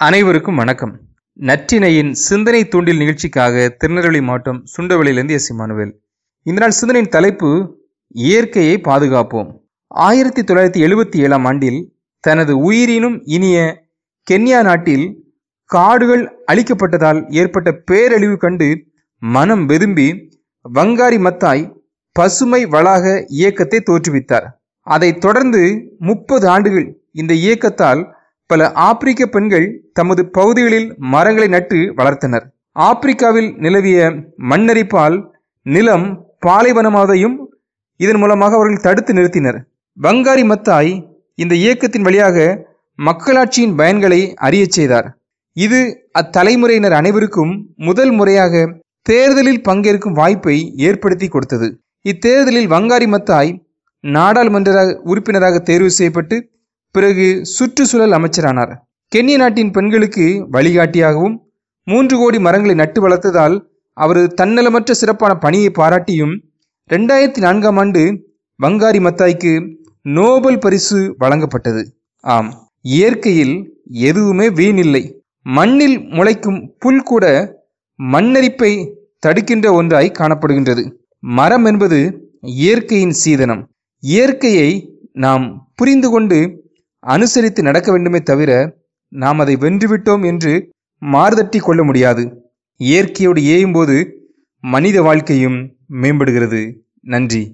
அனைவருக்கும் வணக்கம். நற்றினையின் சிந்தனை தூண்டில் நிகழ்ச்சிக்காக திருநெல்வேலி மாவட்டம் சுண்டவெளியிலிருந்து எஸ். இமானுவேல். இந்த நாள் சிந்தனையின் தலைப்பு இயற்கையை பாதுகாப்போம். ஆயிரத்தி தொள்ளாயிரத்தி எழுபத்தி ஏழாம் ஆண்டில் தனது உயிரினும் இனிய கென்யா நாட்டில் காடுகள் அழிக்கப்பட்டதால் ஏற்பட்ட பேரழிவு கண்டு மனம் வெதும்பி வங்காரி மத்தாய் பசுமை வளாக இயக்கத்தை தோற்றுவித்தார். அதைத் தொடர்ந்து முப்பது ஆண்டுகள் இந்த இயக்கத்தால் பல ஆப்பிரிக்க பெண்கள் தமது பகுதிகளில் மரங்களை நட்டு வளர்த்தனர். ஆப்பிரிக்காவில் நிலவிய மண்ணரிப்பால் நிலம் பாலைவனமாவதையும் இதன் மூலமாக அவர்கள் தடுத்து நிறுத்தினர். பங்காரி மத்தாய் இந்த இயக்கத்தின் வழியாக மக்களாட்சியின் பயன்களை அறியச் செய்தார். இது அத்தலைமுறையினர் அனைவருக்கும் முதல் முறையாக தேர்தலில் பங்கேற்கும் வாய்ப்பை ஏற்படுத்தி கொடுத்தது. இத்தேர்தலில் வங்காரி மத்தாய் நாடாளுமன்ற உறுப்பினராக தேர்வு செய்யப்பட்டு பிறகு சுற்றுச்சூழல் அமைச்சரானார். கென்ய நாட்டின் பெண்களுக்கு வழிகாட்டியாகவும் மூன்று கோடி மரங்களை நட்டு வளர்த்ததால் அவரது தன்னலமற்ற சிறப்பான பணியை பாராட்டியும் ரெண்டாயிரத்தி நான்காம் ஆண்டு வங்காரி மத்தாய்க்கு நோபல் பரிசு வழங்கப்பட்டது. ஆம் இயற்கையில் எதுவுமே வீணில்லை. மண்ணில் முளைக்கும் புல் கூட மண்ணரிப்பை தடுக்கின்ற ஒன்றாய் காணப்படுகின்றது. மரம் என்பது இயற்கையின் சீதனம். இயற்கையை நாம் புரிந்து கொண்டு அனுசரித்து நடக்க வேண்டுமே தவிர நாம் அதை வென்றுவிட்டோம் என்று மாறுதட்டி கொள்ள முடியாது. இயற்கையோடு ஏயும்போது மனித வாழ்க்கையும் மேம்படுகிறது. நன்றி.